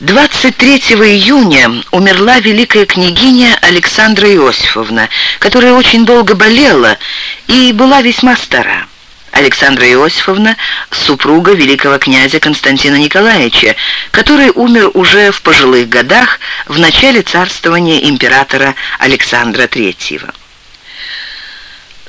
23 июня умерла великая княгиня Александра Иосифовна, которая очень долго болела и была весьма стара. Александра Иосифовна – супруга великого князя Константина Николаевича, который умер уже в пожилых годах в начале царствования императора Александра III.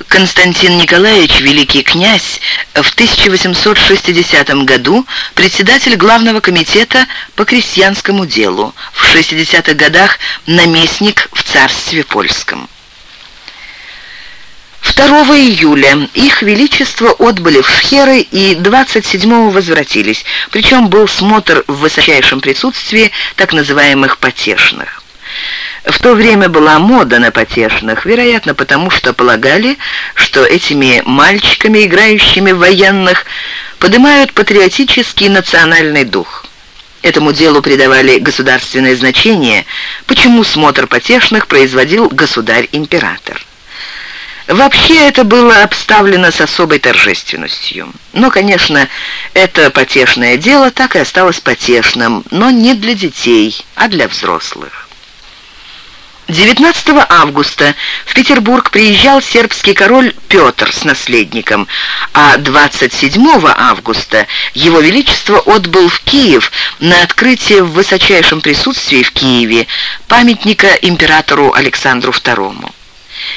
Константин Николаевич, великий князь, в 1860 году председатель Главного комитета по крестьянскому делу, в 60-х годах наместник в царстве польском. 2 июля их величество отбыли в Шхеры и 27-го возвратились, причем был смотр в высочайшем присутствии так называемых «потешных». В то время была мода на потешных, вероятно, потому что полагали, что этими мальчиками, играющими в военных, поднимают патриотический национальный дух. Этому делу придавали государственное значение, почему смотр потешных производил государь-император. Вообще это было обставлено с особой торжественностью. Но, конечно, это потешное дело так и осталось потешным, но не для детей, а для взрослых. 19 августа в Петербург приезжал сербский король Петр с наследником, а 27 августа его величество отбыл в Киев на открытие в высочайшем присутствии в Киеве памятника императору Александру II.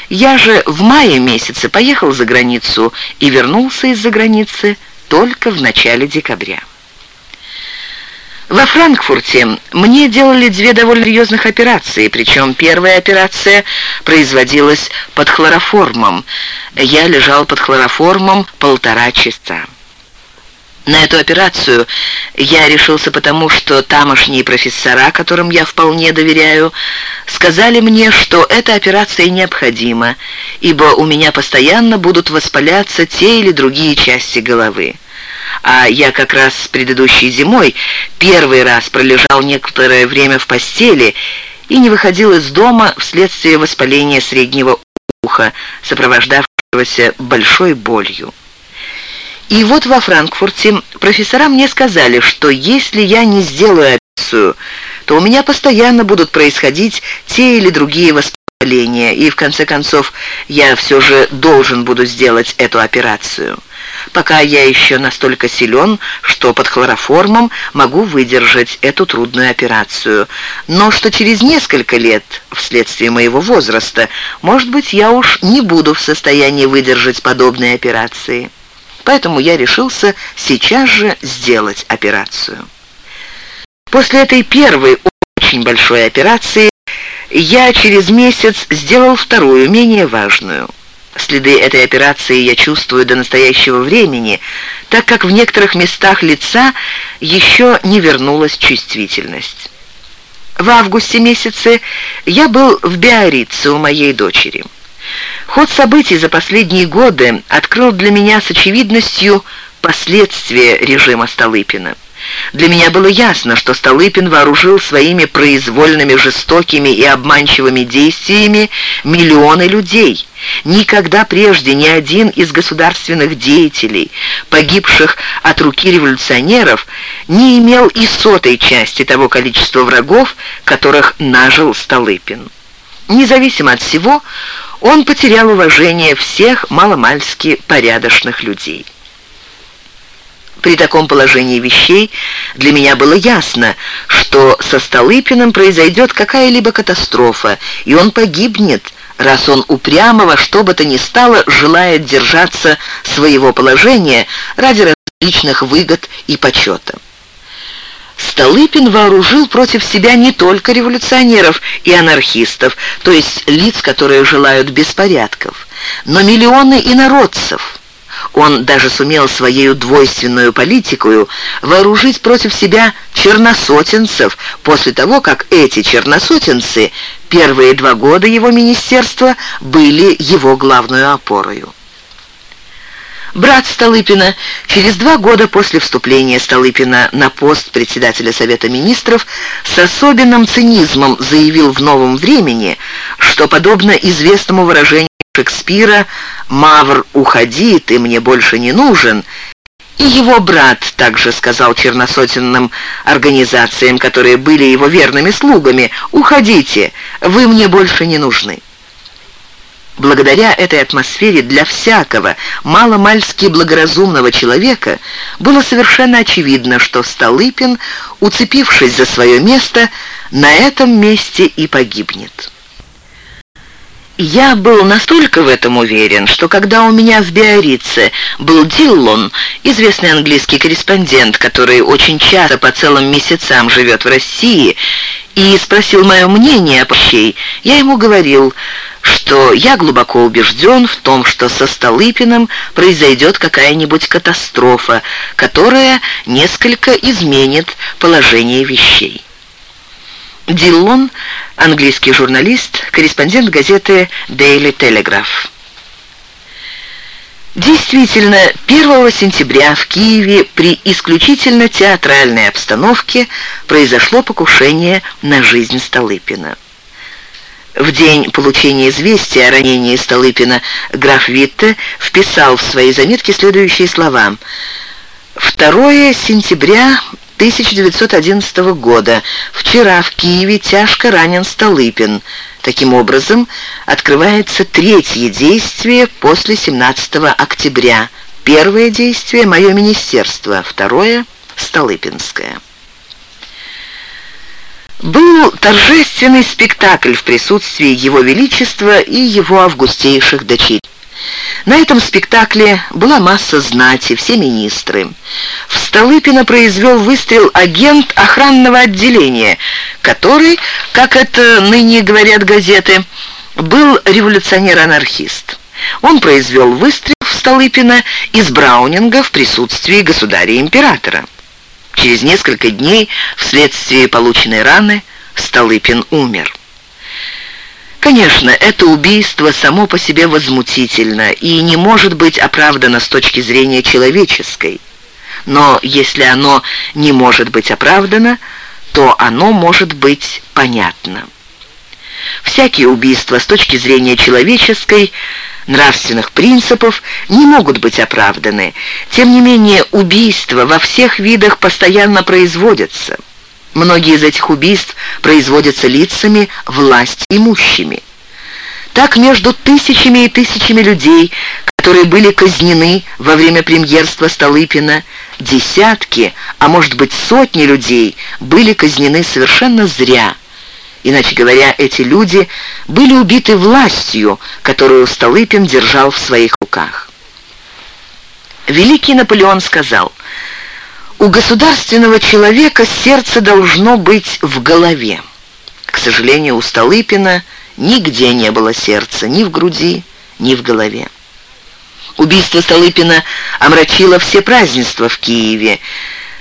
Я же в мае месяце поехал за границу и вернулся из-за границы только в начале декабря. Во Франкфурте мне делали две довольно серьезных операции, причем первая операция производилась под хлороформом. Я лежал под хлороформом полтора часа. На эту операцию я решился потому, что тамошние профессора, которым я вполне доверяю, сказали мне, что эта операция необходима, ибо у меня постоянно будут воспаляться те или другие части головы а я как раз с предыдущей зимой первый раз пролежал некоторое время в постели и не выходил из дома вследствие воспаления среднего уха, сопровождавшегося большой болью. И вот во Франкфурте профессора мне сказали, что если я не сделаю операцию, то у меня постоянно будут происходить те или другие воспаления, и в конце концов я все же должен буду сделать эту операцию пока я еще настолько силен, что под хлороформом могу выдержать эту трудную операцию. Но что через несколько лет, вследствие моего возраста, может быть, я уж не буду в состоянии выдержать подобные операции. Поэтому я решился сейчас же сделать операцию. После этой первой очень большой операции я через месяц сделал вторую, менее важную – Следы этой операции я чувствую до настоящего времени, так как в некоторых местах лица еще не вернулась чувствительность. В августе месяце я был в Биорице у моей дочери. Ход событий за последние годы открыл для меня с очевидностью последствия режима Столыпина. Для меня было ясно, что Столыпин вооружил своими произвольными, жестокими и обманчивыми действиями миллионы людей. Никогда прежде ни один из государственных деятелей, погибших от руки революционеров, не имел и сотой части того количества врагов, которых нажил Столыпин. Независимо от всего, он потерял уважение всех маломальски порядочных людей. При таком положении вещей для меня было ясно, что со Столыпиным произойдет какая-либо катастрофа, и он погибнет, раз он упрямо во что бы то ни стало желает держаться своего положения ради различных выгод и почета. Столыпин вооружил против себя не только революционеров и анархистов, то есть лиц, которые желают беспорядков, но миллионы инородцев – он даже сумел своей двойственную политикою вооружить против себя черносотенцев после того, как эти черносотенцы первые два года его министерства были его главную опорою. Брат Столыпина через два года после вступления Столыпина на пост председателя Совета Министров с особенным цинизмом заявил в «Новом времени», что, подобно известному выражению Шекспира «Мавр, уходи, ты мне больше не нужен», И его брат также сказал черносотенным организациям, которые были его верными слугами, «Уходите, вы мне больше не нужны». Благодаря этой атмосфере для всякого маломальски благоразумного человека было совершенно очевидно, что Столыпин, уцепившись за свое место, на этом месте и погибнет. Я был настолько в этом уверен, что когда у меня в Биорице был Диллон, известный английский корреспондент, который очень часто по целым месяцам живет в России, и спросил мое мнение о Пащей, я ему говорил, что я глубоко убежден в том, что со Столыпиным произойдет какая-нибудь катастрофа, которая несколько изменит положение вещей. Диллон, английский журналист, корреспондент газеты Daily Telegraph. Действительно, 1 сентября в Киеве при исключительно театральной обстановке произошло покушение на жизнь Столыпина. В день получения известия о ранении Столыпина граф Витте вписал в свои заметки следующие слова. «2 сентября 1911 года. Вчера в Киеве тяжко ранен Столыпин. Таким образом, открывается третье действие после 17 октября. Первое действие – мое министерство, второе – Столыпинское. Был торжественный спектакль в присутствии Его Величества и его августейших дочерей. На этом спектакле была масса знати, все министры. В Столыпина произвел выстрел агент охранного отделения, который, как это ныне говорят газеты, был революционер-анархист. Он произвел выстрел в Столыпина из Браунинга в присутствии государя-императора. Через несколько дней, вследствие полученной раны, Столыпин умер. Конечно, это убийство само по себе возмутительно и не может быть оправдано с точки зрения человеческой. Но если оно не может быть оправдано, то оно может быть понятно. Всякие убийства с точки зрения человеческой, нравственных принципов не могут быть оправданы. Тем не менее, убийства во всех видах постоянно производятся – Многие из этих убийств производятся лицами власть имущими. Так между тысячами и тысячами людей, которые были казнены во время премьерства Столыпина, десятки, а может быть сотни людей были казнены совершенно зря. Иначе говоря, эти люди были убиты властью, которую Столыпин держал в своих руках. Великий Наполеон сказал – у государственного человека сердце должно быть в голове. К сожалению, у Столыпина нигде не было сердца, ни в груди, ни в голове. Убийство Столыпина омрачило все празднества в Киеве.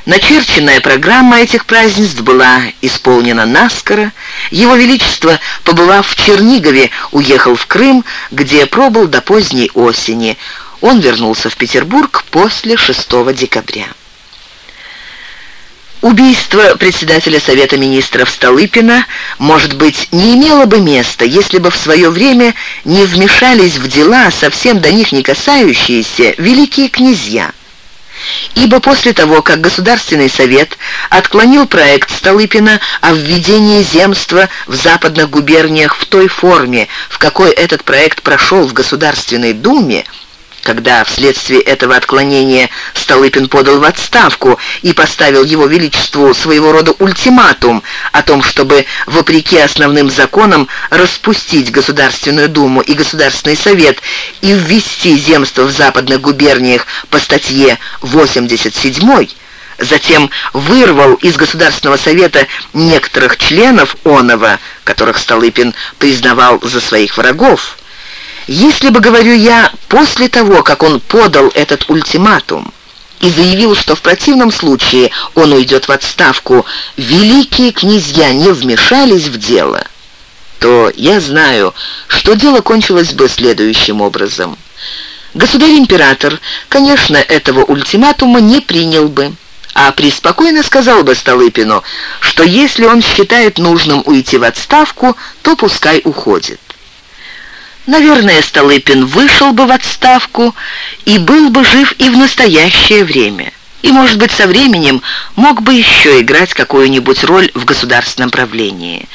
Начерченная программа этих празднеств была исполнена наскоро. Его Величество, побывав в Чернигове, уехал в Крым, где пробыл до поздней осени. Он вернулся в Петербург после 6 декабря. Убийство председателя Совета Министров Столыпина, может быть, не имело бы места, если бы в свое время не вмешались в дела, совсем до них не касающиеся, великие князья. Ибо после того, как Государственный Совет отклонил проект Столыпина о введении земства в западных губерниях в той форме, в какой этот проект прошел в Государственной Думе, когда вследствие этого отклонения Столыпин подал в отставку и поставил его величеству своего рода ультиматум о том, чтобы, вопреки основным законам, распустить Государственную Думу и Государственный Совет и ввести земство в западных губерниях по статье 87 затем вырвал из Государственного Совета некоторых членов Онова, которых Столыпин признавал за своих врагов, если бы, говорю я, после того, как он подал этот ультиматум и заявил, что в противном случае он уйдет в отставку, великие князья не вмешались в дело, то я знаю, что дело кончилось бы следующим образом. Государь-император, конечно, этого ультиматума не принял бы, а преспокойно сказал бы Столыпину, что если он считает нужным уйти в отставку, то пускай уходит. Наверное, Столыпин вышел бы в отставку и был бы жив и в настоящее время. И, может быть, со временем мог бы еще играть какую-нибудь роль в государственном правлении.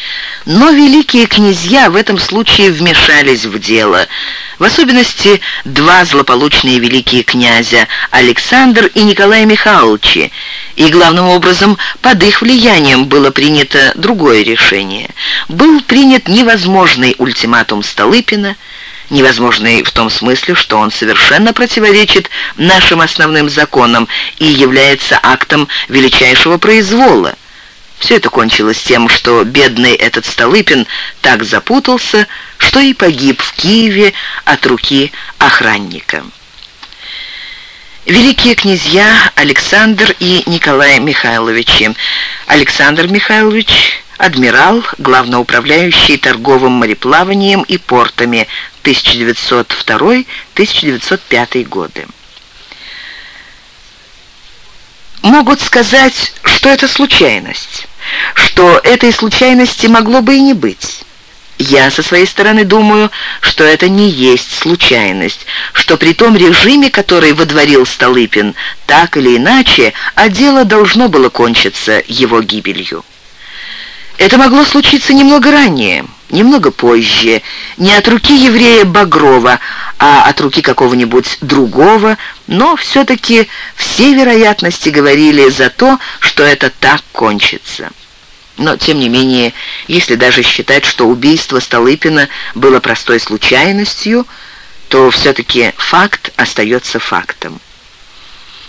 Но великие князья в этом случае вмешались в дело. В особенности два злополучные великие князя Александр и Николай Михайловичи. И главным образом под их влиянием было принято другое решение. Был принят невозможный ультиматум Столыпина – невозможный в том смысле, что он совершенно противоречит нашим основным законам и является актом величайшего произвола. Все это кончилось тем, что бедный этот Столыпин так запутался, что и погиб в Киеве от руки охранника. Великие князья Александр и Николай Михайловичи. Александр Михайлович адмирал, главноуправляющий торговым мореплаванием и портами 1902-1905 годы. Могут сказать, что это случайность, что этой случайности могло бы и не быть. Я со своей стороны думаю, что это не есть случайность, что при том режиме, который водворил Столыпин, так или иначе, а дело должно было кончиться его гибелью. Это могло случиться немного ранее, немного позже, не от руки еврея Багрова, а от руки какого-нибудь другого, но все-таки все вероятности говорили за то, что это так кончится. Но, тем не менее, если даже считать, что убийство Столыпина было простой случайностью, то все-таки факт остается фактом.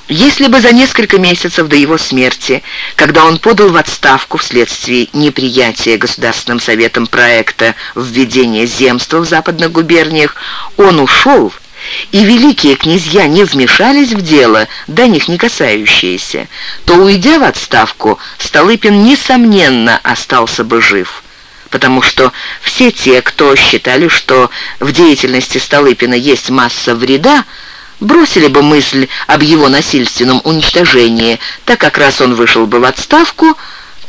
Если бы за несколько месяцев до его смерти, когда он подал в отставку вследствие неприятия Государственным Советом проекта введения земства в западных губерниях, он ушел, и великие князья не вмешались в дело, до них не касающиеся, то, уйдя в отставку, Столыпин, несомненно, остался бы жив потому что все те, кто считали, что в деятельности Столыпина есть масса вреда, бросили бы мысль об его насильственном уничтожении, так как раз он вышел бы в отставку,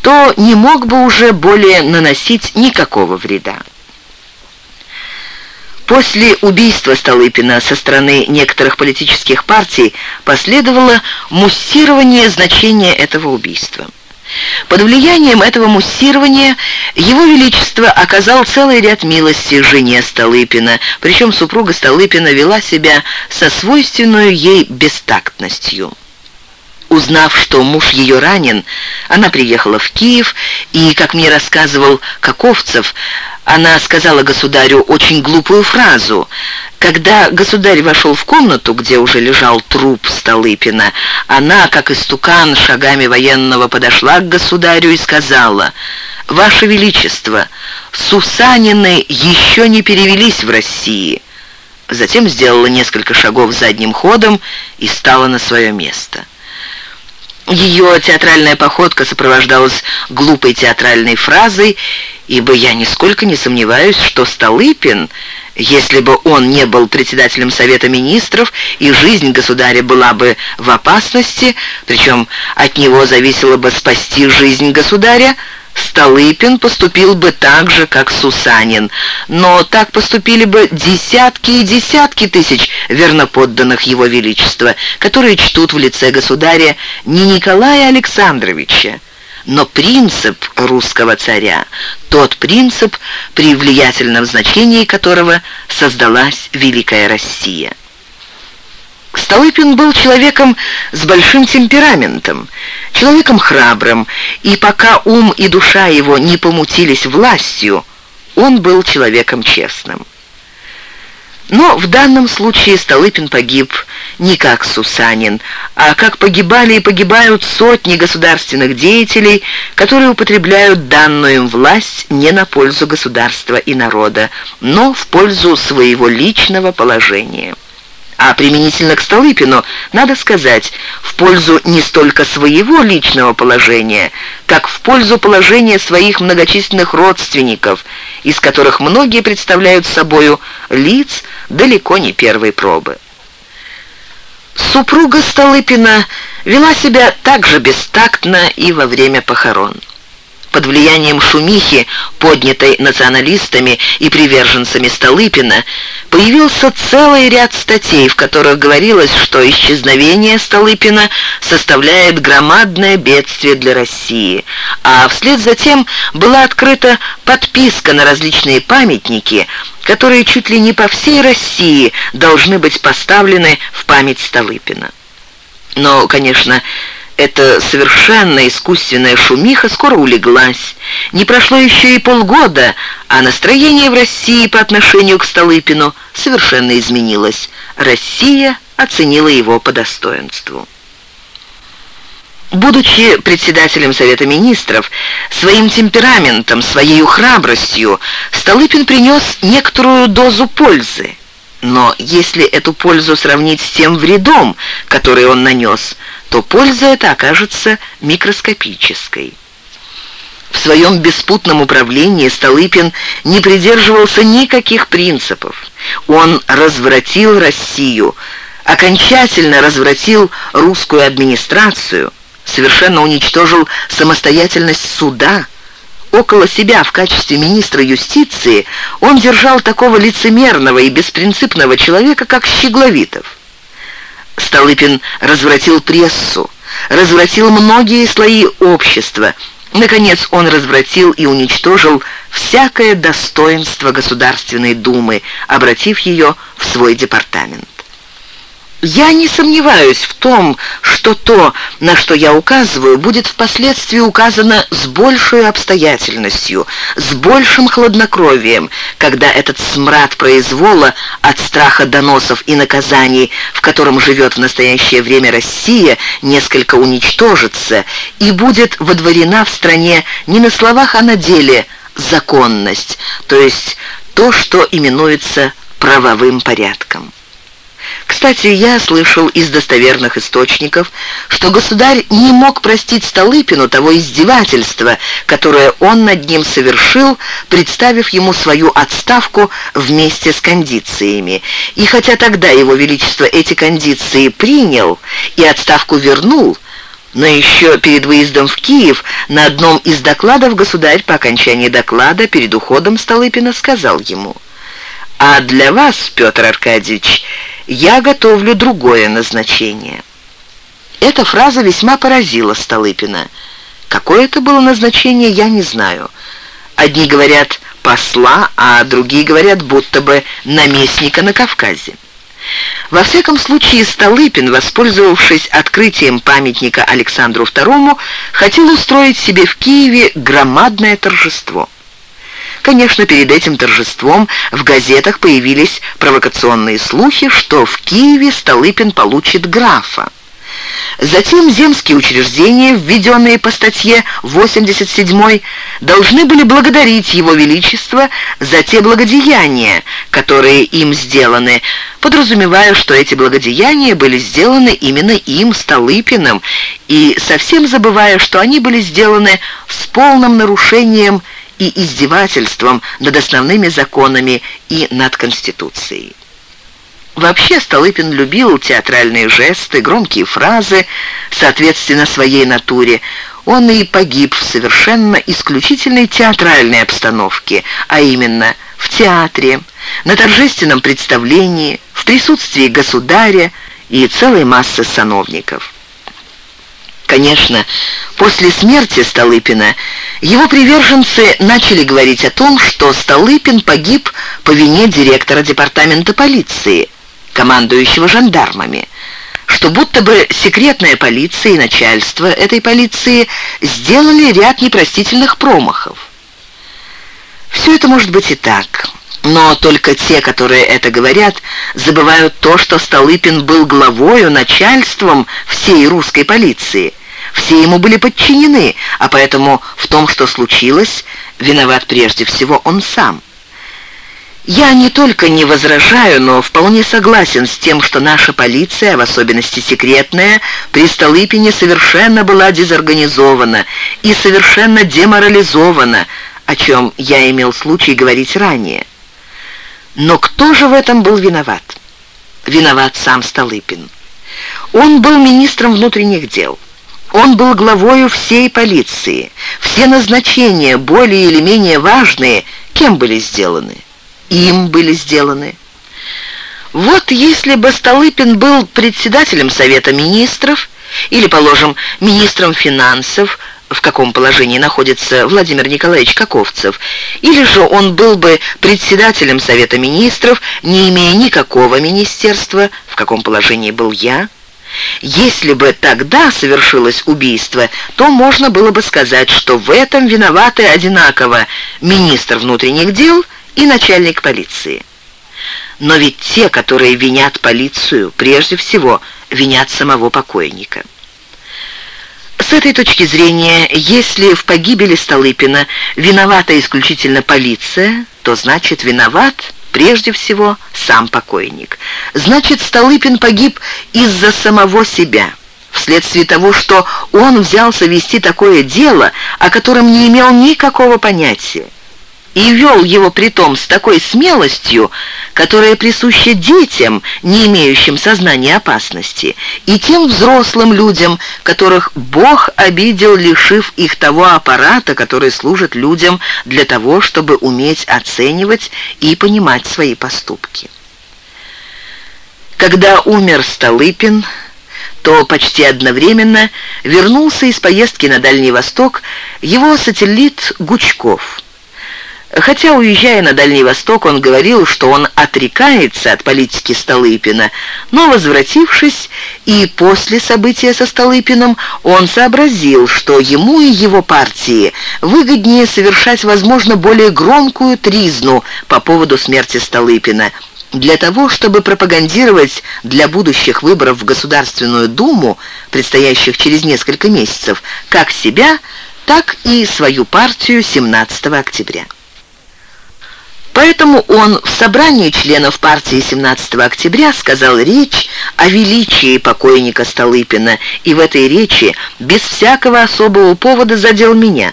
то не мог бы уже более наносить никакого вреда. После убийства Столыпина со стороны некоторых политических партий последовало муссирование значения этого убийства. Под влиянием этого муссирования его Величество оказал целый ряд милости жене Столыпина, причем супруга Столыпина вела себя со свойственной ей бестактностью. Узнав, что муж ее ранен, она приехала в Киев и, как мне рассказывал Каковцев, она сказала государю очень глупую фразу. Когда государь вошел в комнату, где уже лежал труп Столыпина, она, как истукан, шагами военного подошла к государю и сказала, «Ваше Величество, Сусанины еще не перевелись в России». Затем сделала несколько шагов задним ходом и стала на свое место. Ее театральная походка сопровождалась глупой театральной фразой, ибо я нисколько не сомневаюсь, что Столыпин, если бы он не был председателем Совета Министров, и жизнь государя была бы в опасности, причем от него зависело бы спасти жизнь государя, Столыпин поступил бы так же, как Сусанин, но так поступили бы десятки и десятки тысяч верноподданных его величества, которые чтут в лице государя не Николая Александровича, но принцип русского царя, тот принцип, при влиятельном значении которого создалась Великая Россия. Столыпин был человеком с большим темпераментом, человеком храбрым, и пока ум и душа его не помутились властью, он был человеком честным. Но в данном случае Столыпин погиб не как Сусанин, а как погибали и погибают сотни государственных деятелей, которые употребляют данную им власть не на пользу государства и народа, но в пользу своего личного положения. А применительно к Столыпину, надо сказать, в пользу не столько своего личного положения, как в пользу положения своих многочисленных родственников, из которых многие представляют собою лиц далеко не первой пробы. Супруга Столыпина вела себя так же бестактно и во время похорон. Под влиянием шумихи, поднятой националистами и приверженцами Столыпина, появился целый ряд статей, в которых говорилось, что исчезновение Столыпина составляет громадное бедствие для России, а вслед за тем была открыта подписка на различные памятники, которые чуть ли не по всей России должны быть поставлены в память Столыпина. Но, конечно, эта совершенно искусственная шумиха скоро улеглась. Не прошло еще и полгода, а настроение в России по отношению к Столыпину совершенно изменилось. Россия оценила его по достоинству. Будучи председателем Совета Министров, своим темпераментом, своей храбростью Столыпин принес некоторую дозу пользы. Но если эту пользу сравнить с тем вредом, который он нанес, то польза эта окажется микроскопической. В своем беспутном управлении Столыпин не придерживался никаких принципов. Он развратил Россию, окончательно развратил русскую администрацию, совершенно уничтожил самостоятельность суда. Около себя в качестве министра юстиции он держал такого лицемерного и беспринципного человека, как Щегловитов. Столыпин развратил прессу, развратил многие слои общества. Наконец, он развратил и уничтожил всякое достоинство Государственной Думы, обратив ее в свой департамент. Я не сомневаюсь в том, что то, на что я указываю, будет впоследствии указано с большей обстоятельностью, с большим хладнокровием, когда этот смрад произвола от страха доносов и наказаний, в котором живет в настоящее время Россия, несколько уничтожится и будет водворена в стране не на словах, а на деле законность, то есть то, что именуется правовым порядком. Кстати, я слышал из достоверных источников, что государь не мог простить Столыпину того издевательства, которое он над ним совершил, представив ему свою отставку вместе с кондициями. И хотя тогда его величество эти кондиции принял и отставку вернул, но еще перед выездом в Киев на одном из докладов государь по окончании доклада перед уходом Столыпина сказал ему «А для вас, Петр Аркадьевич, я готовлю другое назначение». Эта фраза весьма поразила Столыпина. Какое это было назначение, я не знаю. Одни говорят посла, а другие говорят будто бы наместника на Кавказе. Во всяком случае, Столыпин, воспользовавшись открытием памятника Александру II, хотел устроить себе в Киеве громадное торжество. Конечно, перед этим торжеством в газетах появились провокационные слухи, что в Киеве Столыпин получит графа. Затем земские учреждения, введенные по статье 87, должны были благодарить Его Величество за те благодеяния, которые им сделаны, подразумевая, что эти благодеяния были сделаны именно им, Столыпиным, и совсем забывая, что они были сделаны с полным нарушением и издевательством над основными законами и над Конституцией. Вообще Столыпин любил театральные жесты, громкие фразы, соответственно своей натуре. Он и погиб в совершенно исключительной театральной обстановке, а именно в театре, на торжественном представлении, в присутствии государя и целой массы сановников. Конечно, после смерти Столыпина его приверженцы начали говорить о том, что Столыпин погиб по вине директора департамента полиции, командующего жандармами, что будто бы секретная полиция и начальство этой полиции сделали ряд непростительных промахов. Все это может быть и так, но только те, которые это говорят, забывают то, что Столыпин был главою, начальством всей русской полиции – все ему были подчинены, а поэтому в том, что случилось, виноват прежде всего он сам. Я не только не возражаю, но вполне согласен с тем, что наша полиция, в особенности секретная, при Столыпине совершенно была дезорганизована и совершенно деморализована, о чем я имел случай говорить ранее. Но кто же в этом был виноват? Виноват сам Столыпин. Он был министром внутренних дел. Он был главою всей полиции. Все назначения, более или менее важные, кем были сделаны? Им были сделаны. Вот если бы Столыпин был председателем Совета Министров, или, положим, министром финансов, в каком положении находится Владимир Николаевич Каковцев, или же он был бы председателем Совета Министров, не имея никакого министерства, в каком положении был я, если бы тогда совершилось убийство, то можно было бы сказать, что в этом виноваты одинаково министр внутренних дел и начальник полиции. Но ведь те, которые винят полицию, прежде всего винят самого покойника. С этой точки зрения, если в погибели Столыпина виновата исключительно полиция, то значит виноват прежде всего сам покойник. Значит, Столыпин погиб из-за самого себя, вследствие того, что он взялся вести такое дело, о котором не имел никакого понятия и вел его притом с такой смелостью, которая присуща детям, не имеющим сознания опасности, и тем взрослым людям, которых Бог обидел, лишив их того аппарата, который служит людям для того, чтобы уметь оценивать и понимать свои поступки. Когда умер Столыпин, то почти одновременно вернулся из поездки на Дальний Восток его сателлит Гучков – Хотя, уезжая на Дальний Восток, он говорил, что он отрекается от политики Столыпина, но, возвратившись и после события со Столыпиным, он сообразил, что ему и его партии выгоднее совершать, возможно, более громкую тризну по поводу смерти Столыпина, для того, чтобы пропагандировать для будущих выборов в Государственную Думу, предстоящих через несколько месяцев, как себя, так и свою партию 17 октября. Поэтому он в собрании членов партии 17 октября сказал речь о величии покойника Столыпина, и в этой речи без всякого особого повода задел меня.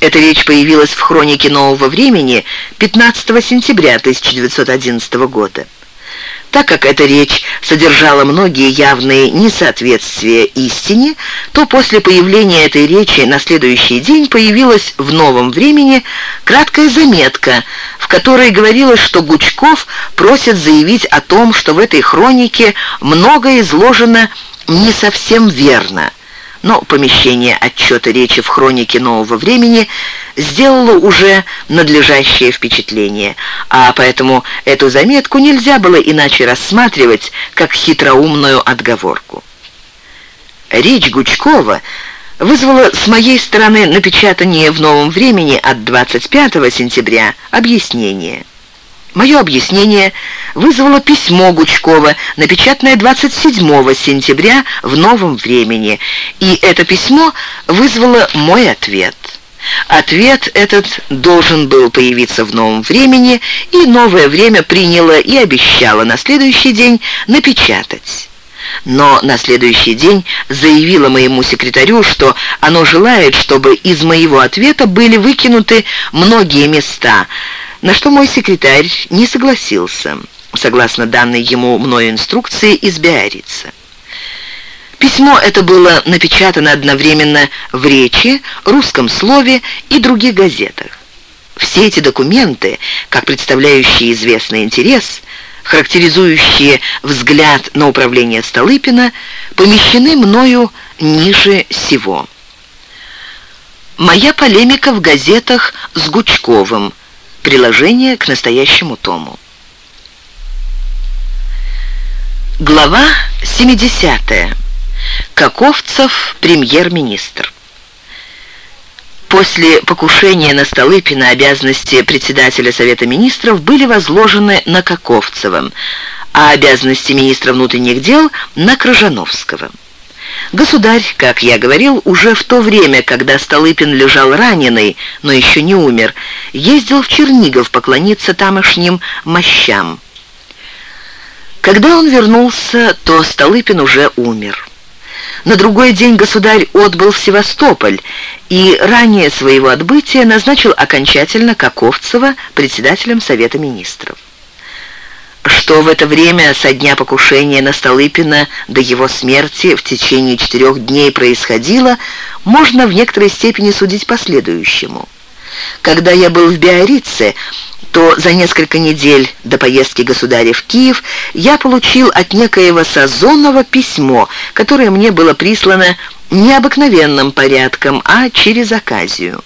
Эта речь появилась в хронике «Нового времени» 15 сентября 1911 года. Так как эта речь содержала многие явные несоответствия истине, то после появления этой речи на следующий день появилась в новом времени краткая заметка, в которой говорилось, что Гучков просит заявить о том, что в этой хронике многое изложено не совсем верно – но помещение отчета речи в хронике нового времени сделало уже надлежащее впечатление, а поэтому эту заметку нельзя было иначе рассматривать, как хитроумную отговорку. Речь Гучкова вызвала с моей стороны напечатание в «Новом времени» от 25 сентября объяснение. Мое объяснение вызвало письмо Гучкова, напечатанное 27 сентября в «Новом времени», и это письмо вызвало мой ответ. Ответ этот должен был появиться в новом времени, и новое время приняло и обещало на следующий день напечатать. Но на следующий день заявила моему секретарю, что оно желает, чтобы из моего ответа были выкинуты многие места – на что мой секретарь не согласился, согласно данной ему мною инструкции из Биаррица. Письмо это было напечатано одновременно в речи, русском слове и других газетах. Все эти документы, как представляющие известный интерес, характеризующие взгляд на управление Столыпина, помещены мною ниже всего. Моя полемика в газетах с Гучковым – Приложение к настоящему тому. Глава 70. Каковцев премьер-министр. После покушения на Столыпина обязанности председателя Совета Министров были возложены на Каковцева, а обязанности министра внутренних дел на Крыжановского. Государь, как я говорил, уже в то время, когда Столыпин лежал раненый, но еще не умер, ездил в Чернигов поклониться тамошним мощам. Когда он вернулся, то Столыпин уже умер. На другой день государь отбыл в Севастополь и ранее своего отбытия назначил окончательно Каковцева председателем Совета Министров. Что в это время со дня покушения на Столыпина до его смерти в течение четырех дней происходило, можно в некоторой степени судить по следующему. Когда я был в Биорице, то за несколько недель до поездки государя в Киев я получил от некоего Сазонова письмо, которое мне было прислано необыкновенным порядком, а через оказию.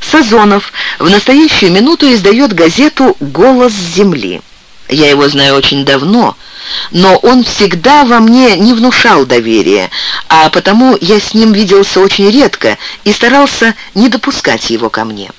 Сазонов в настоящую минуту издает газету «Голос земли». Я его знаю очень давно, но он всегда во мне не внушал доверия, а потому я с ним виделся очень редко и старался не допускать его ко мне.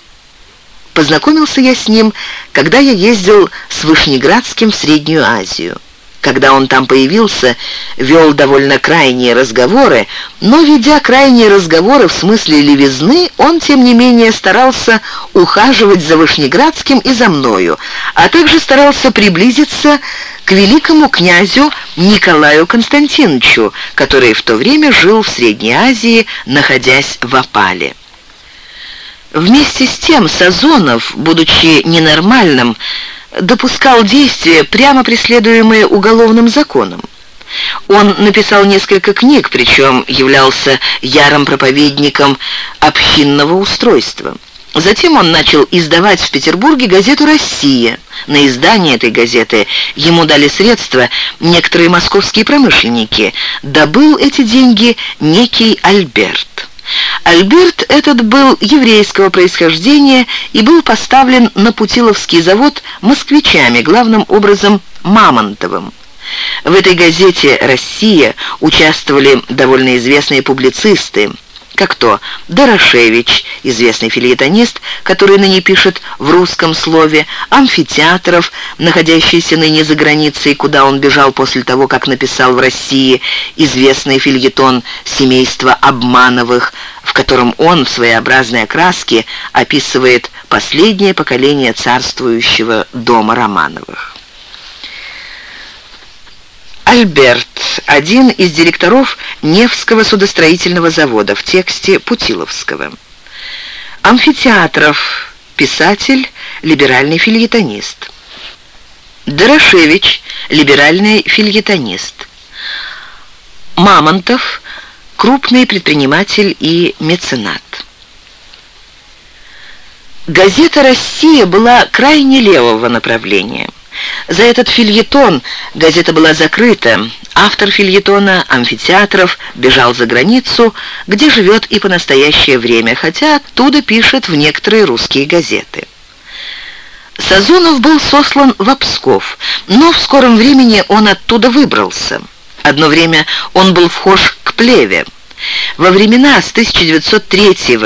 Познакомился я с ним, когда я ездил с Вышнеградским в Среднюю Азию. Когда он там появился, вел довольно крайние разговоры, но, ведя крайние разговоры в смысле левизны, он, тем не менее, старался ухаживать за Вышнеградским и за мною, а также старался приблизиться к великому князю Николаю Константиновичу, который в то время жил в Средней Азии, находясь в Апале. Вместе с тем Сазонов, будучи ненормальным, допускал действия, прямо преследуемые уголовным законом. Он написал несколько книг, причем являлся ярым проповедником общинного устройства. Затем он начал издавать в Петербурге газету «Россия». На издание этой газеты ему дали средства некоторые московские промышленники. Добыл эти деньги некий Альберт. Альберт этот был еврейского происхождения и был поставлен на Путиловский завод москвичами, главным образом Мамонтовым. В этой газете «Россия» участвовали довольно известные публицисты – как то Дорошевич, известный филетонист, который ныне пишет в русском слове, Амфитеатров, находящийся ныне за границей, куда он бежал после того, как написал в России известный фильетон «Семейство Обмановых», в котором он в своеобразной окраске описывает последнее поколение царствующего дома Романовых. Альберт, один из директоров Невского судостроительного завода, в тексте Путиловского. Амфитеатров, писатель, либеральный фильетонист. Дорошевич, либеральный фильетонист. Мамонтов, крупный предприниматель и меценат. Газета «Россия» была крайне левого направления. За этот фильетон газета была закрыта. Автор фильетона Амфитеатров бежал за границу, где живет и по настоящее время, хотя оттуда пишет в некоторые русские газеты. Сазонов был сослан в Псков, но в скором времени он оттуда выбрался. Одно время он был вхож к Плеве. Во времена с 1903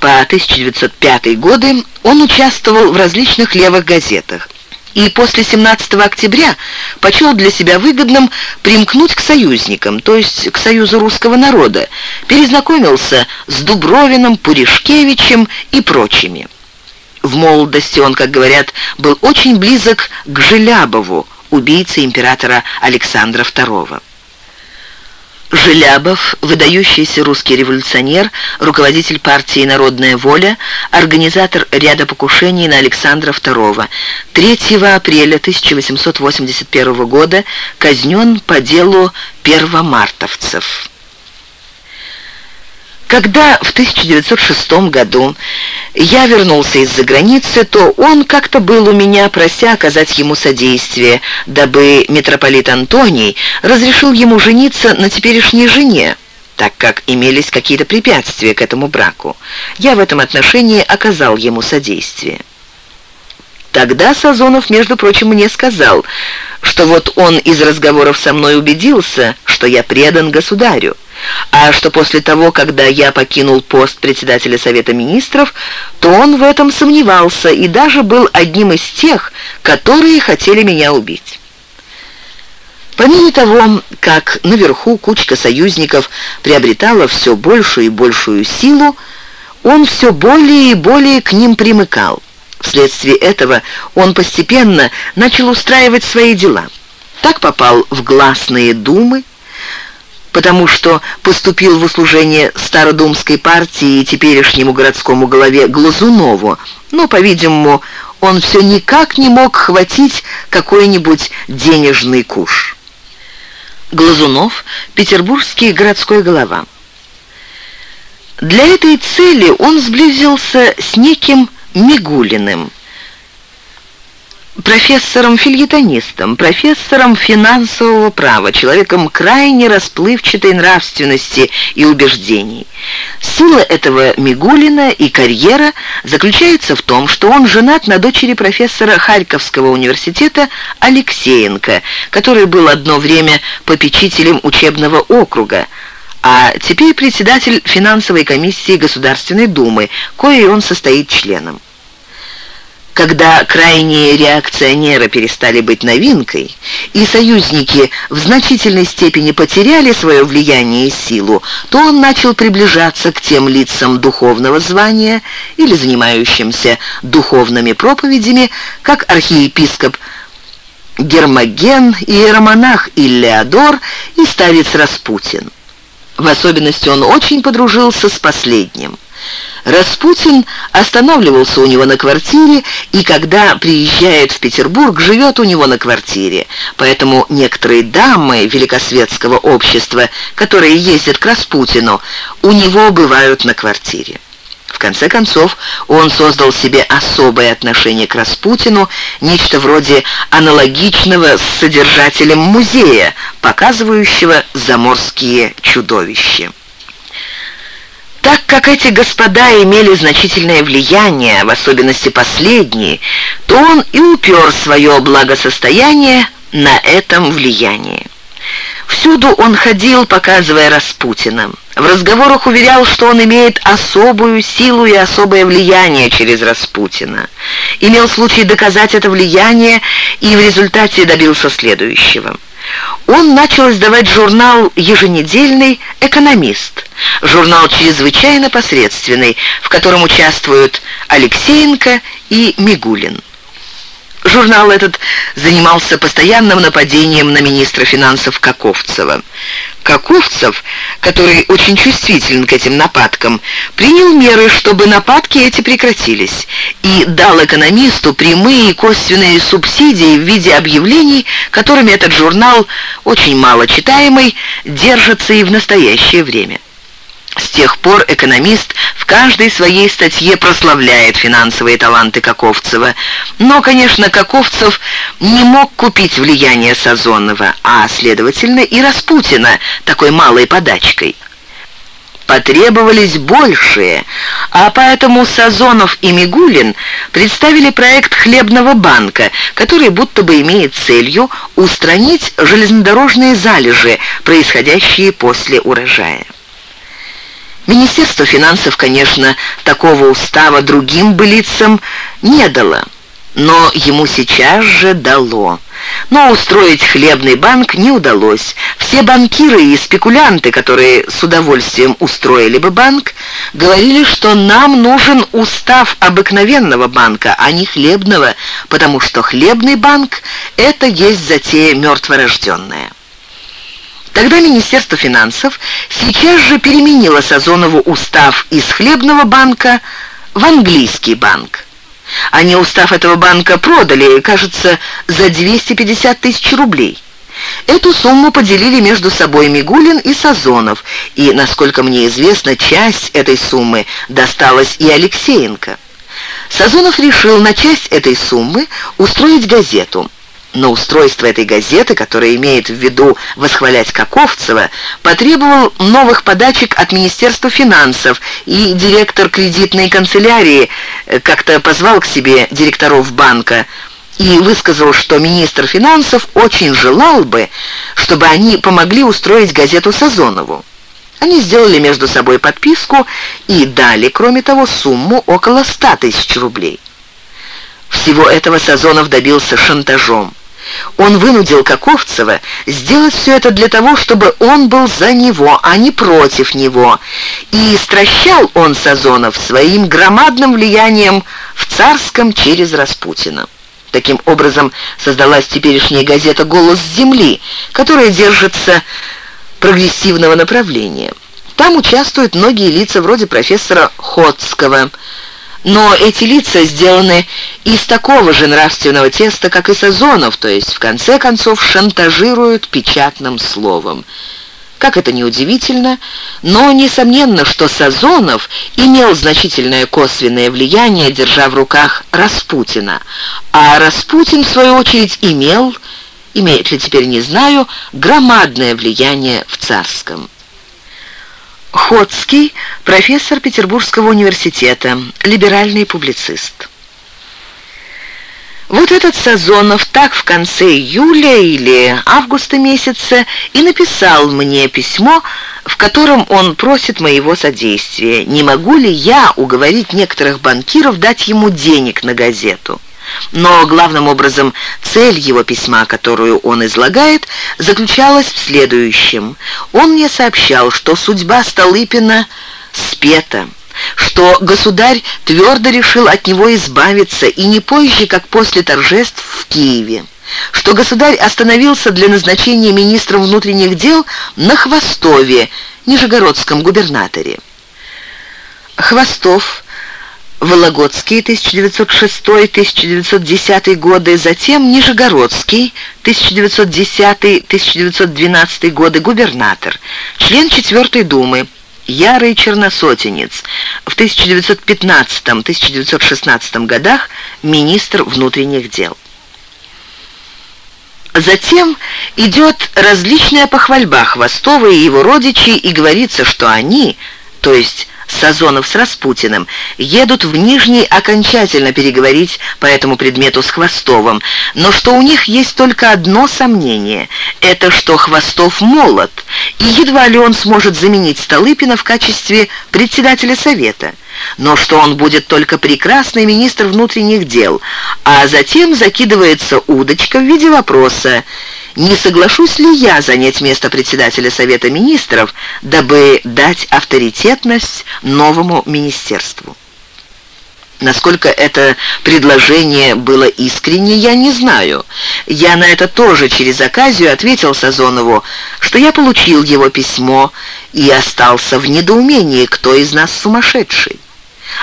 по 1905 годы он участвовал в различных левых газетах и после 17 октября почел для себя выгодным примкнуть к союзникам, то есть к Союзу русского народа, перезнакомился с Дубровиным, Пуришкевичем и прочими. В молодости он, как говорят, был очень близок к Желябову, убийце императора Александра II. Желябов, выдающийся русский революционер, руководитель партии «Народная воля», организатор ряда покушений на Александра II. 3 апреля 1881 года казнен по делу первомартовцев. Когда в 1906 году я вернулся из-за границы, то он как-то был у меня, прося оказать ему содействие, дабы митрополит Антоний разрешил ему жениться на теперешней жене, так как имелись какие-то препятствия к этому браку. Я в этом отношении оказал ему содействие. Тогда Сазонов, между прочим, мне сказал, что вот он из разговоров со мной убедился, что я предан государю а что после того, когда я покинул пост председателя Совета Министров, то он в этом сомневался и даже был одним из тех, которые хотели меня убить. Помимо того, как наверху кучка союзников приобретала все большую и большую силу, он все более и более к ним примыкал. Вследствие этого он постепенно начал устраивать свои дела. Так попал в гласные думы, потому что поступил в услужение Стародумской партии и теперешнему городскому голове Глазунову, но, по-видимому, он все никак не мог хватить какой-нибудь денежный куш. Глазунов, петербургский городской глава. Для этой цели он сблизился с неким Мигулиным, профессором-фильетонистом, профессором финансового права, человеком крайне расплывчатой нравственности и убеждений. Сила этого Мигулина и карьера заключается в том, что он женат на дочери профессора Харьковского университета Алексеенко, который был одно время попечителем учебного округа, а теперь председатель финансовой комиссии Государственной Думы, коей он состоит членом. Когда крайние реакционеры перестали быть новинкой, и союзники в значительной степени потеряли свое влияние и силу, то он начал приближаться к тем лицам духовного звания или занимающимся духовными проповедями, как архиепископ Гермоген, иеромонах Иллеодор и старец Распутин. В особенности он очень подружился с последним. Распутин останавливался у него на квартире, и когда приезжает в Петербург, живет у него на квартире. Поэтому некоторые дамы великосветского общества, которые ездят к Распутину, у него бывают на квартире. В конце концов, он создал себе особое отношение к Распутину, нечто вроде аналогичного с содержателем музея, показывающего заморские чудовища. Так как эти господа имели значительное влияние, в особенности последние, то он и упер свое благосостояние на этом влиянии. Всюду он ходил, показывая Распутина. В разговорах уверял, что он имеет особую силу и особое влияние через Распутина. Имел случай доказать это влияние и в результате добился следующего он начал издавать журнал еженедельный «Экономист». Журнал чрезвычайно посредственный, в котором участвуют Алексеенко и Мигулин. Журнал этот занимался постоянным нападением на министра финансов Каковцева. Каковцев, который очень чувствителен к этим нападкам, принял меры, чтобы нападки эти прекратились, и дал экономисту прямые и косвенные субсидии в виде объявлений, которыми этот журнал, очень мало читаемый, держится и в настоящее время. С тех пор экономист в каждой своей статье прославляет финансовые таланты Каковцева. Но, конечно, Каковцев не мог купить влияние Сазонова, а, следовательно, и Распутина такой малой подачкой. Потребовались большие, а поэтому Сазонов и Мигулин представили проект хлебного банка, который будто бы имеет целью устранить железнодорожные залежи, происходящие после урожая. Министерство финансов, конечно, такого устава другим бы лицам не дало, но ему сейчас же дало. Но устроить хлебный банк не удалось. Все банкиры и спекулянты, которые с удовольствием устроили бы банк, говорили, что нам нужен устав обыкновенного банка, а не хлебного, потому что хлебный банк – это есть затея мертворожденная. Тогда Министерство финансов сейчас же переменило Сазонову устав из хлебного банка в английский банк. Они устав этого банка продали, кажется, за 250 тысяч рублей. Эту сумму поделили между собой Мигулин и Сазонов, и, насколько мне известно, часть этой суммы досталась и Алексеенко. Сазонов решил на часть этой суммы устроить газету. Но устройство этой газеты, которая имеет в виду восхвалять Каковцева, потребовал новых подачек от Министерства финансов, и директор кредитной канцелярии э, как-то позвал к себе директоров банка и высказал, что министр финансов очень желал бы, чтобы они помогли устроить газету Сазонову. Они сделали между собой подписку и дали, кроме того, сумму около 100 тысяч рублей. Всего этого Сазонов добился шантажом. Он вынудил Каковцева сделать все это для того, чтобы он был за него, а не против него. И стращал он Сазонов своим громадным влиянием в царском через Распутина. Таким образом создалась теперешняя газета «Голос земли», которая держится прогрессивного направления. Там участвуют многие лица вроде профессора Ходского, Но эти лица сделаны из такого же нравственного теста, как и Сазонов, то есть, в конце концов, шантажируют печатным словом. Как это ни удивительно, но несомненно, что Сазонов имел значительное косвенное влияние, держа в руках Распутина, а Распутин, в свою очередь, имел, имеет ли теперь не знаю, громадное влияние в Царском. Ходский, профессор Петербургского университета, либеральный публицист. Вот этот Сазонов так в конце июля или августа месяца и написал мне письмо, в котором он просит моего содействия. Не могу ли я уговорить некоторых банкиров дать ему денег на газету? Но главным образом цель его письма, которую он излагает, заключалась в следующем. Он мне сообщал, что судьба Столыпина спета, что государь твердо решил от него избавиться и не позже, как после торжеств в Киеве что государь остановился для назначения министром внутренних дел на Хвостове, Нижегородском губернаторе. Хвостов Вологодский 1906-1910 годы, затем Нижегородский 1910-1912 годы губернатор, член 4 Думы, ярый черносотенец, в 1915-1916 годах министр внутренних дел. Затем идет различная похвальба Хвостова и его родичей, и говорится, что они, то есть Сазонов с Распутиным едут в Нижний окончательно переговорить по этому предмету с Хвостовым, но что у них есть только одно сомнение – это что Хвостов молод, и едва ли он сможет заменить Столыпина в качестве председателя Совета но что он будет только прекрасный министр внутренних дел, а затем закидывается удочка в виде вопроса – не соглашусь ли я занять место председателя Совета Министров, дабы дать авторитетность новому министерству. Насколько это предложение было искренне, я не знаю. Я на это тоже через оказию ответил Сазонову, что я получил его письмо и остался в недоумении, кто из нас сумасшедший.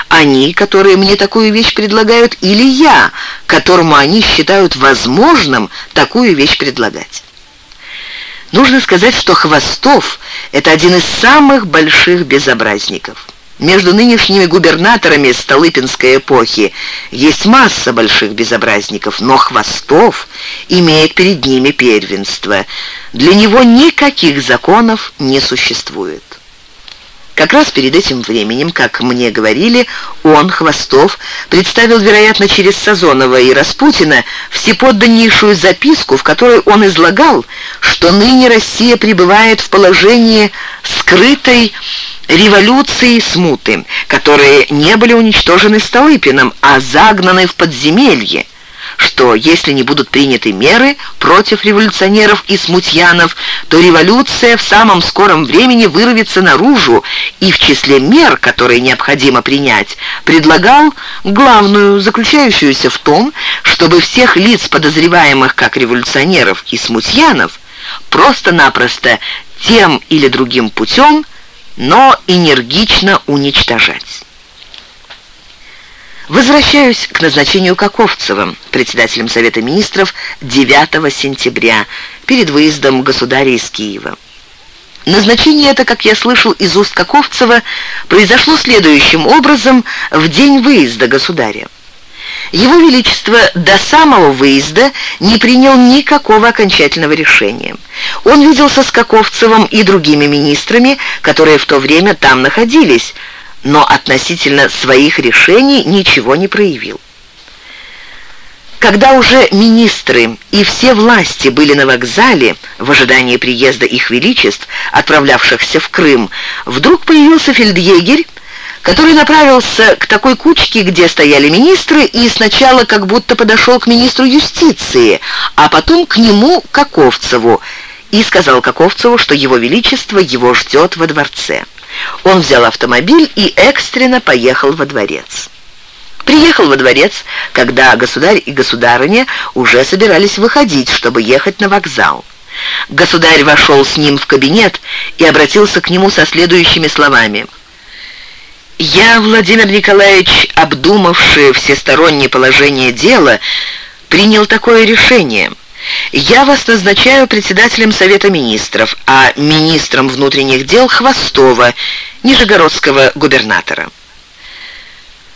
Они, которые мне такую вещь предлагают, или я, которому они считают возможным такую вещь предлагать. Нужно сказать, что Хвостов – это один из самых больших безобразников. Между нынешними губернаторами Столыпинской эпохи есть масса больших безобразников, но Хвостов имеет перед ними первенство. Для него никаких законов не существует. Как раз перед этим временем, как мне говорили, он, Хвостов, представил, вероятно, через Сазонова и Распутина всеподданнейшую записку, в которой он излагал, что ныне Россия пребывает в положении скрытой революции смуты, которые не были уничтожены Столыпиным, а загнаны в подземелье что если не будут приняты меры против революционеров и смутьянов, то революция в самом скором времени вырвется наружу, и в числе мер, которые необходимо принять, предлагал главную, заключающуюся в том, чтобы всех лиц, подозреваемых как революционеров и смутьянов, просто-напросто тем или другим путем, но энергично уничтожать. Возвращаюсь к назначению Каковцевым председателем Совета Министров 9 сентября, перед выездом государя из Киева. Назначение это, как я слышал из уст Каковцева, произошло следующим образом в день выезда государя. Его Величество до самого выезда не принял никакого окончательного решения. Он виделся с Каковцевым и другими министрами, которые в то время там находились, но относительно своих решений ничего не проявил. Когда уже министры и все власти были на вокзале в ожидании приезда их величеств, отправлявшихся в Крым, вдруг появился фельдъегерь, который направился к такой кучке, где стояли министры, и сначала как будто подошел к министру юстиции, а потом к нему, Каковцеву, и сказал Каковцеву, что его величество его ждет во дворце. Он взял автомобиль и экстренно поехал во дворец. Приехал во дворец, когда государь и государыня уже собирались выходить, чтобы ехать на вокзал. Государь вошел с ним в кабинет и обратился к нему со следующими словами. Я, Владимир Николаевич, обдумавший всестороннее положение дела, принял такое решение. Я вас назначаю председателем Совета Министров, а министром внутренних дел Хвостова, нижегородского губернатора.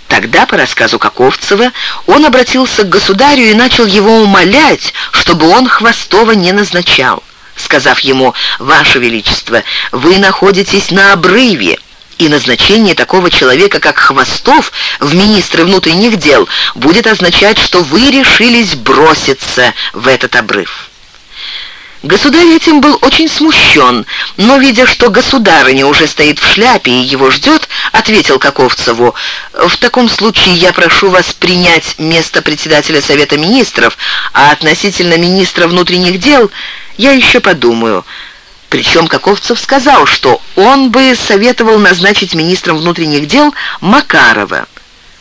Тогда, по рассказу Каковцева, он обратился к государю и начал его умолять, чтобы он Хвостова не назначал, сказав ему «Ваше Величество, вы находитесь на обрыве» и назначение такого человека, как Хвостов, в министры внутренних дел, будет означать, что вы решились броситься в этот обрыв. Государь этим был очень смущен, но, видя, что государыня уже стоит в шляпе и его ждет, ответил Каковцеву, «В таком случае я прошу вас принять место председателя Совета Министров, а относительно министра внутренних дел я еще подумаю». Причем Каковцев сказал, что он бы советовал назначить министром внутренних дел Макарова.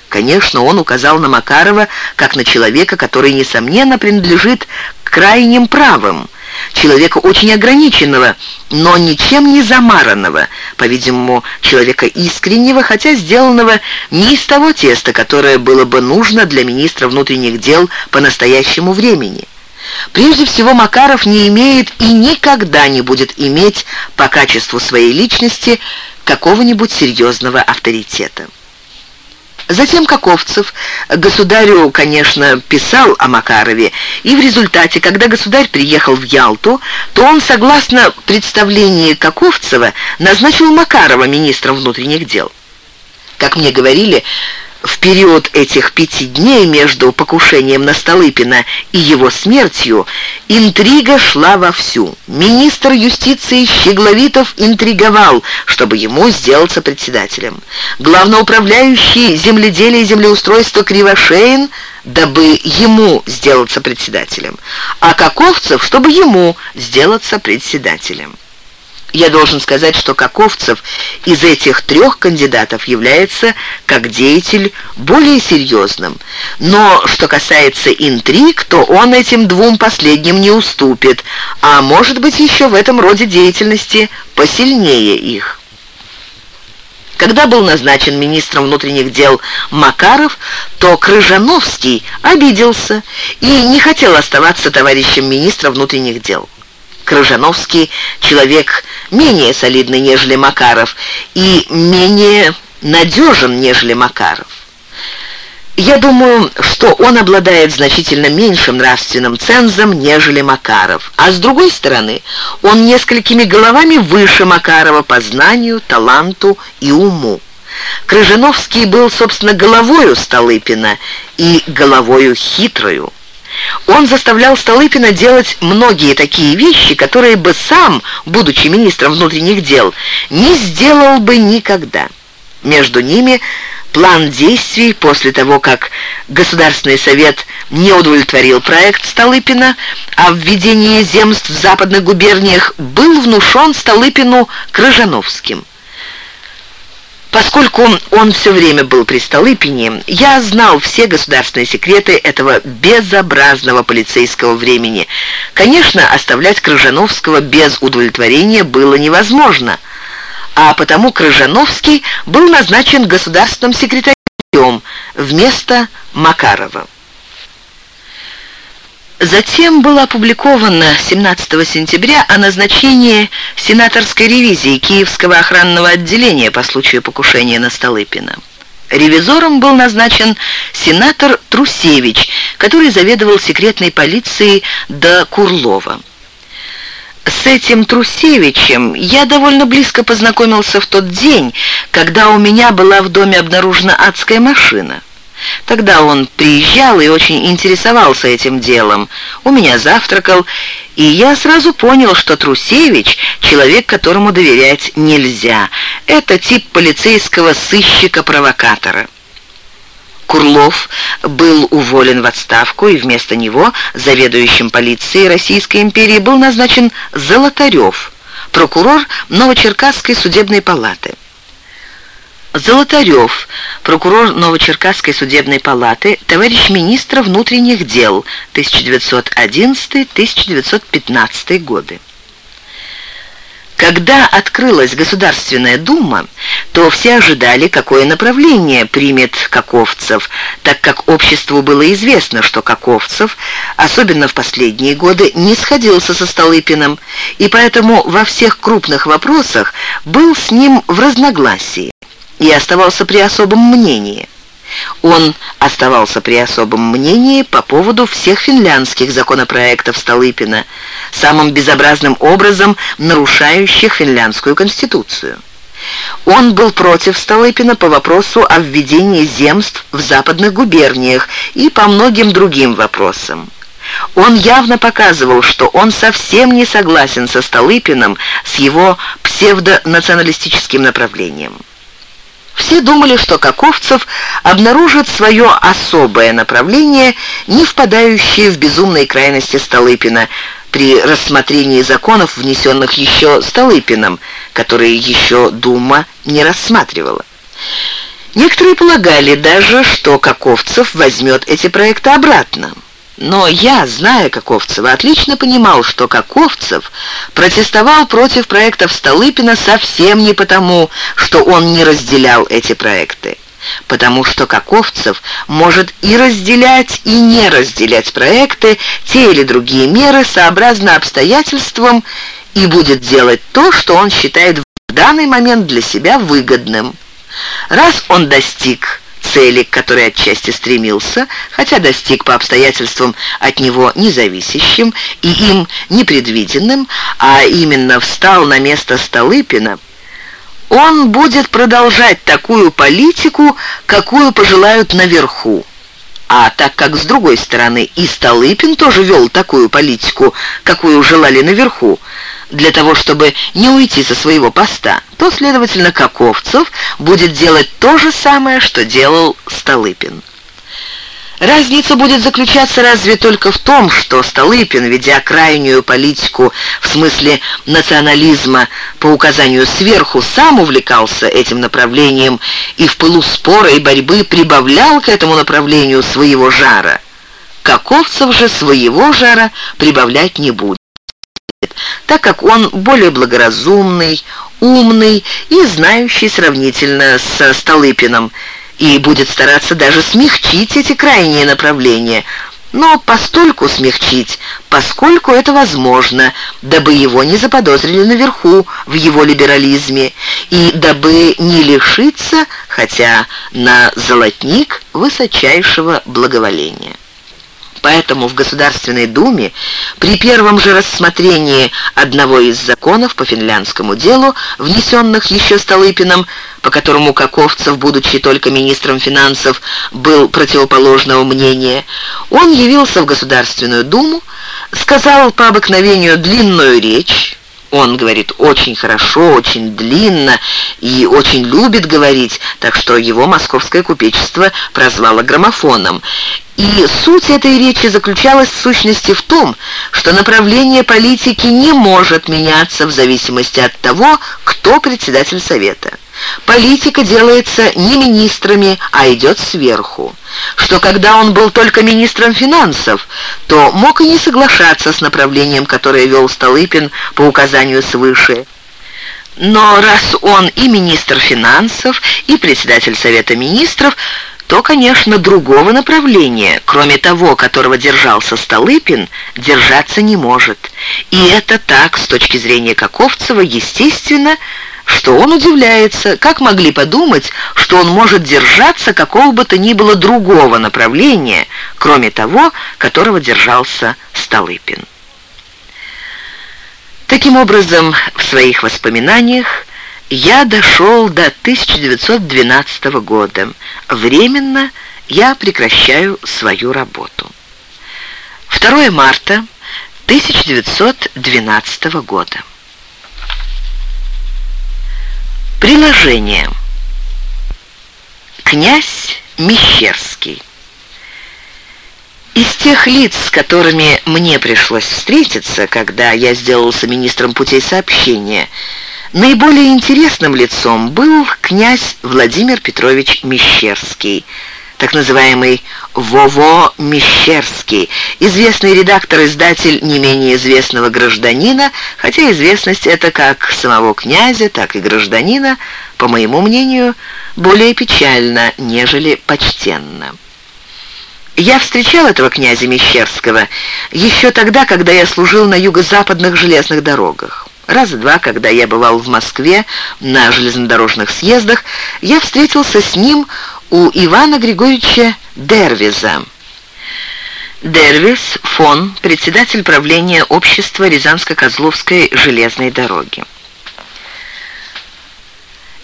Конечно, он указал на Макарова как на человека, который, несомненно, принадлежит к крайним правым, человека очень ограниченного, но ничем не замаранного, по-видимому, человека искреннего, хотя сделанного не из того теста, которое было бы нужно для министра внутренних дел по настоящему времени. Прежде всего, Макаров не имеет и никогда не будет иметь по качеству своей личности какого-нибудь серьезного авторитета. Затем Каковцев государю, конечно, писал о Макарове, и в результате, когда государь приехал в Ялту, то он, согласно представлению Каковцева, назначил Макарова министром внутренних дел. Как мне говорили, в период этих пяти дней между покушением на Столыпина и его смертью интрига шла вовсю. Министр юстиции Щегловитов интриговал, чтобы ему сделаться председателем. Главноуправляющий земледелия и землеустройства Кривошеин дабы ему сделаться председателем, а Каковцев, чтобы ему сделаться председателем. Я должен сказать, что Каковцев из этих трех кандидатов является как деятель более серьезным. Но что касается интриг, то он этим двум последним не уступит, а может быть еще в этом роде деятельности посильнее их. Когда был назначен министром внутренних дел Макаров, то Крыжановский обиделся и не хотел оставаться товарищем министра внутренних дел. Крыжановский человек менее солидный, нежели Макаров, и менее надежен, нежели Макаров. Я думаю, что он обладает значительно меньшим нравственным цензом, нежели Макаров. А с другой стороны, он несколькими головами выше Макарова по знанию, таланту и уму. Крыжановский был, собственно, головою Столыпина и головою хитрою. Он заставлял Столыпина делать многие такие вещи, которые бы сам, будучи министром внутренних дел, не сделал бы никогда. Между ними план действий после того, как Государственный совет не удовлетворил проект Столыпина о введении земств в западных губерниях, был внушен Столыпину Крыжановским. Поскольку он все время был при Столыпине, я знал все государственные секреты этого безобразного полицейского времени. Конечно, оставлять Крыжановского без удовлетворения было невозможно, а потому Крыжановский был назначен государственным секретарем вместо Макарова. Затем было опубликовано 17 сентября о назначении сенаторской ревизии Киевского охранного отделения по случаю покушения на Столыпина. Ревизором был назначен сенатор Трусевич, который заведовал секретной полицией до Курлова. С этим Трусевичем я довольно близко познакомился в тот день, когда у меня была в доме обнаружена адская машина. Тогда он приезжал и очень интересовался этим делом. У меня завтракал, и я сразу понял, что Трусевич — человек, которому доверять нельзя. Это тип полицейского сыщика-провокатора. Курлов был уволен в отставку, и вместо него заведующим полицией Российской империи был назначен Золотарев, прокурор Новочеркасской судебной палаты. Золотарев, прокурор Новочеркасской судебной палаты, товарищ министра внутренних дел 1911-1915 годы. Когда открылась Государственная Дума, то все ожидали, какое направление примет Каковцев, так как обществу было известно, что Каковцев, особенно в последние годы, не сходился со Столыпиным, и поэтому во всех крупных вопросах был с ним в разногласии и оставался при особом мнении. Он оставался при особом мнении по поводу всех финляндских законопроектов Столыпина, самым безобразным образом нарушающих финляндскую конституцию. Он был против Столыпина по вопросу о введении земств в западных губерниях и по многим другим вопросам. Он явно показывал, что он совсем не согласен со Столыпиным с его псевдонационалистическим направлением. Все думали, что Каковцев обнаружит свое особое направление, не впадающее в безумные крайности Столыпина, при рассмотрении законов, внесенных еще Столыпиным, которые еще Дума не рассматривала. Некоторые полагали даже, что Каковцев возьмет эти проекты обратно. Но я, зная Каковцева, отлично понимал, что Каковцев протестовал против проектов Столыпина совсем не потому, что он не разделял эти проекты. Потому что Каковцев может и разделять, и не разделять проекты, те или другие меры, сообразно обстоятельствам, и будет делать то, что он считает в данный момент для себя выгодным. Раз он достиг цели, к которой отчасти стремился, хотя достиг по обстоятельствам от него независящим и им непредвиденным, а именно встал на место Столыпина, он будет продолжать такую политику, какую пожелают наверху. А так как, с другой стороны, и Столыпин тоже вел такую политику, какую желали наверху, для того, чтобы не уйти со своего поста, то, следовательно, Каковцев будет делать то же самое, что делал Столыпин. Разница будет заключаться разве только в том, что Столыпин, ведя крайнюю политику в смысле национализма по указанию сверху, сам увлекался этим направлением и в пылу спора и борьбы прибавлял к этому направлению своего жара. Каковцев же своего жара прибавлять не будет так как он более благоразумный, умный и знающий сравнительно со Столыпиным, и будет стараться даже смягчить эти крайние направления, но постольку смягчить, поскольку это возможно, дабы его не заподозрили наверху в его либерализме, и дабы не лишиться, хотя на золотник, высочайшего благоволения. Поэтому в Государственной Думе при первом же рассмотрении одного из законов по финляндскому делу, внесенных еще Столыпиным, по которому Каковцев, будучи только министром финансов, был противоположного мнения, он явился в Государственную Думу, сказал по обыкновению длинную речь, он говорит очень хорошо, очень длинно и очень любит говорить, так что его московское купечество прозвало граммофоном. И суть этой речи заключалась в сущности в том, что направление политики не может меняться в зависимости от того, кто председатель Совета. Политика делается не министрами, а идет сверху. Что когда он был только министром финансов, то мог и не соглашаться с направлением, которое вел Столыпин по указанию свыше. Но раз он и министр финансов, и председатель Совета министров, то, конечно, другого направления, кроме того, которого держался Столыпин, держаться не может. И это так, с точки зрения Каковцева, естественно, что он удивляется, как могли подумать, что он может держаться какого бы то ни было другого направления, кроме того, которого держался Столыпин. Таким образом, в своих воспоминаниях я дошел до 1912 года. Временно я прекращаю свою работу. 2 марта 1912 года. Приложение. Князь Мещерский. Из тех лиц, с которыми мне пришлось встретиться, когда я сделался министром путей сообщения, наиболее интересным лицом был князь Владимир Петрович Мещерский, так называемый Вово Мещерский, известный редактор-издатель не менее известного гражданина, хотя известность это как самого князя, так и гражданина, по моему мнению, более печально, нежели почтенно. Я встречал этого князя Мещерского еще тогда, когда я служил на юго-западных железных дорогах. Раза два, когда я бывал в Москве на железнодорожных съездах, я встретился с ним у Ивана Григорьевича Дервиза. Дервис фон, председатель правления общества Рязанско-Козловской железной дороги.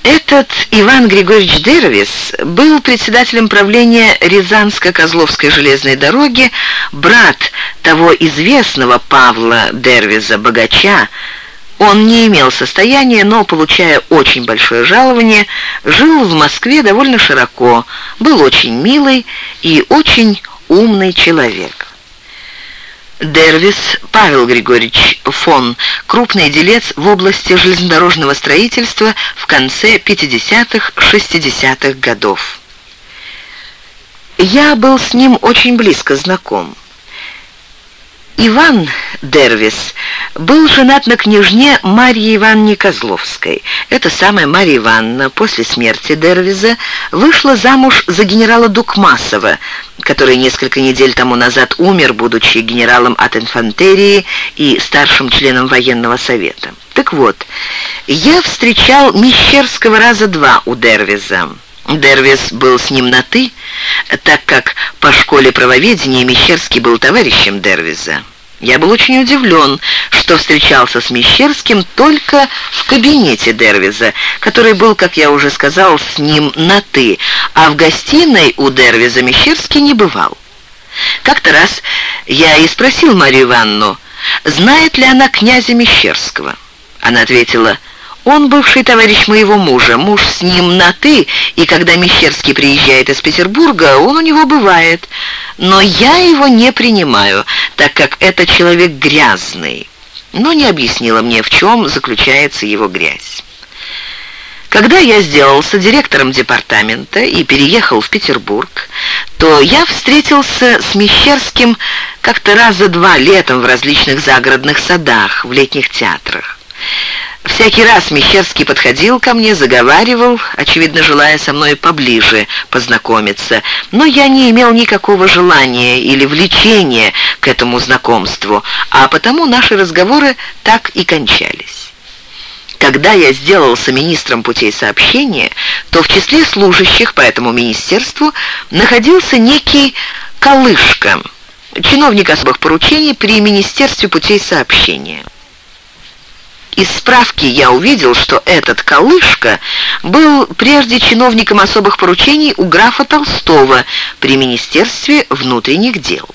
Этот Иван Григорьевич Дервис был председателем правления Рязанско-Козловской железной дороги, брат того известного Павла Дервиза, богача, он не имел состояния, но, получая очень большое жалование, жил в Москве довольно широко, был очень милый и очень умный человек. Дервис Павел Григорьевич фон, крупный делец в области железнодорожного строительства в конце 50-60-х годов. Я был с ним очень близко знаком. Иван Дервис был женат на княжне Марье Ивановне Козловской. Эта самая Марья Ивановна после смерти Дервиза вышла замуж за генерала Дукмасова, который несколько недель тому назад умер, будучи генералом от инфантерии и старшим членом военного совета. Так вот, я встречал Мещерского раза два у Дервиза. Дервис был с ним на «ты», так как по школе правоведения Мещерский был товарищем Дервиза. Я был очень удивлен, что встречался с Мещерским только в кабинете Дервиза, который был, как я уже сказал, с ним на «ты», а в гостиной у Дервиза Мещерский не бывал. Как-то раз я и спросил Марию Ивановну, знает ли она князя Мещерского. Она ответила, он бывший товарищ моего мужа, муж с ним на «ты», и когда Мещерский приезжает из Петербурга, он у него бывает. Но я его не принимаю, так как это человек грязный. Но не объяснила мне, в чем заключается его грязь. Когда я сделался директором департамента и переехал в Петербург, то я встретился с Мещерским как-то раза два летом в различных загородных садах, в летних театрах. Всякий раз Мещерский подходил ко мне, заговаривал, очевидно, желая со мной поближе познакомиться, но я не имел никакого желания или влечения к этому знакомству, а потому наши разговоры так и кончались. Когда я сделался министром путей сообщения, то в числе служащих по этому министерству находился некий Калышка, чиновник особых поручений при Министерстве путей сообщения. Из справки я увидел, что этот Калышка был прежде чиновником особых поручений у графа Толстого при Министерстве внутренних дел.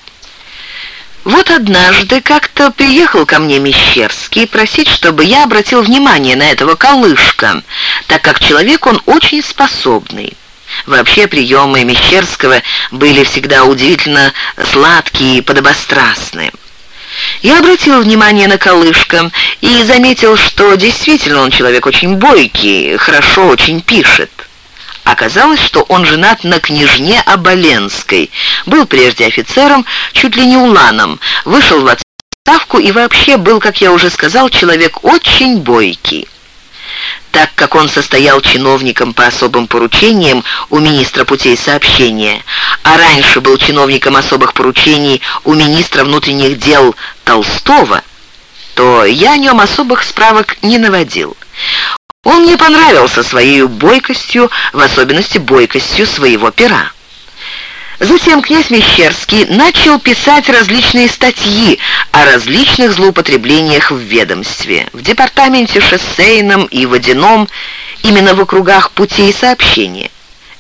Вот однажды как-то приехал ко мне Мещерский просить, чтобы я обратил внимание на этого Калышка, так как человек он очень способный. Вообще приемы Мещерского были всегда удивительно сладкие и подобострастные. Я обратил внимание на Калышка и заметил, что действительно он человек очень бойкий, хорошо очень пишет. Оказалось, что он женат на княжне Оболенской, был прежде офицером, чуть ли не уланом, вышел в отставку и вообще был, как я уже сказал, человек очень бойкий так как он состоял чиновником по особым поручениям у министра путей сообщения, а раньше был чиновником особых поручений у министра внутренних дел Толстого, то я о нем особых справок не наводил. Он мне понравился своей бойкостью, в особенности бойкостью своего пера. Затем князь Мещерский начал писать различные статьи о различных злоупотреблениях в ведомстве, в департаменте шоссейном и водяном, именно в округах путей сообщения.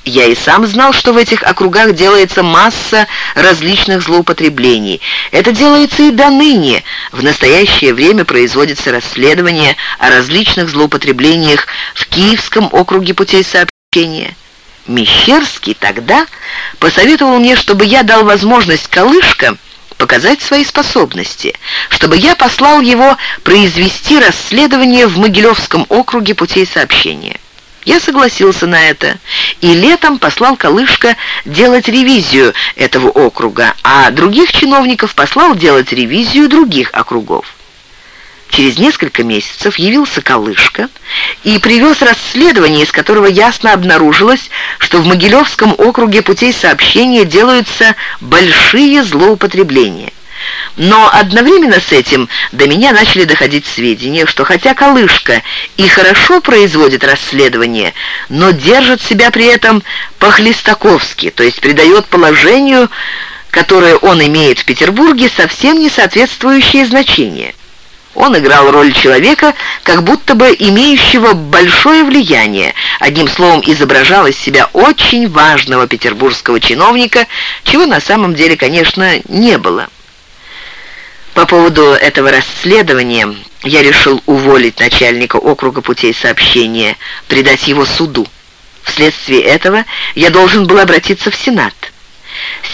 Я и сам знал, что в этих округах делается масса различных злоупотреблений. Это делается и до ныне. В настоящее время производится расследование о различных злоупотреблениях в Киевском округе путей сообщения. Мещерский тогда посоветовал мне, чтобы я дал возможность Калышка показать свои способности, чтобы я послал его произвести расследование в Могилевском округе путей сообщения. Я согласился на это, и летом послал Калышка делать ревизию этого округа, а других чиновников послал делать ревизию других округов. Через несколько месяцев явился Калышка и привез расследование, из которого ясно обнаружилось, что в Могилевском округе путей сообщения делаются большие злоупотребления. Но одновременно с этим до меня начали доходить сведения, что хотя Калышка и хорошо производит расследование, но держит себя при этом по-хлестаковски, то есть придает положению, которое он имеет в Петербурге, совсем не соответствующее значение. Он играл роль человека, как будто бы имеющего большое влияние, одним словом изображал из себя очень важного петербургского чиновника, чего на самом деле, конечно, не было. По поводу этого расследования я решил уволить начальника округа путей сообщения, предать его суду. Вследствие этого я должен был обратиться в Сенат.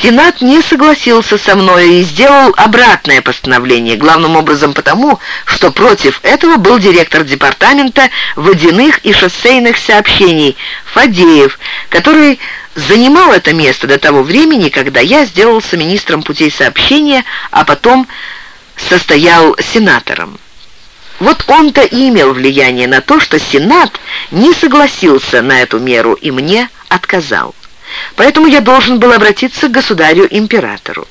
Сенат не согласился со мной и сделал обратное постановление, главным образом потому, что против этого был директор департамента водяных и шоссейных сообщений Фадеев, который занимал это место до того времени, когда я сделался министром путей сообщения, а потом состоял сенатором. Вот он-то и имел влияние на то, что Сенат не согласился на эту меру и мне отказал. Поэтому я должен был обратиться к государю-императору.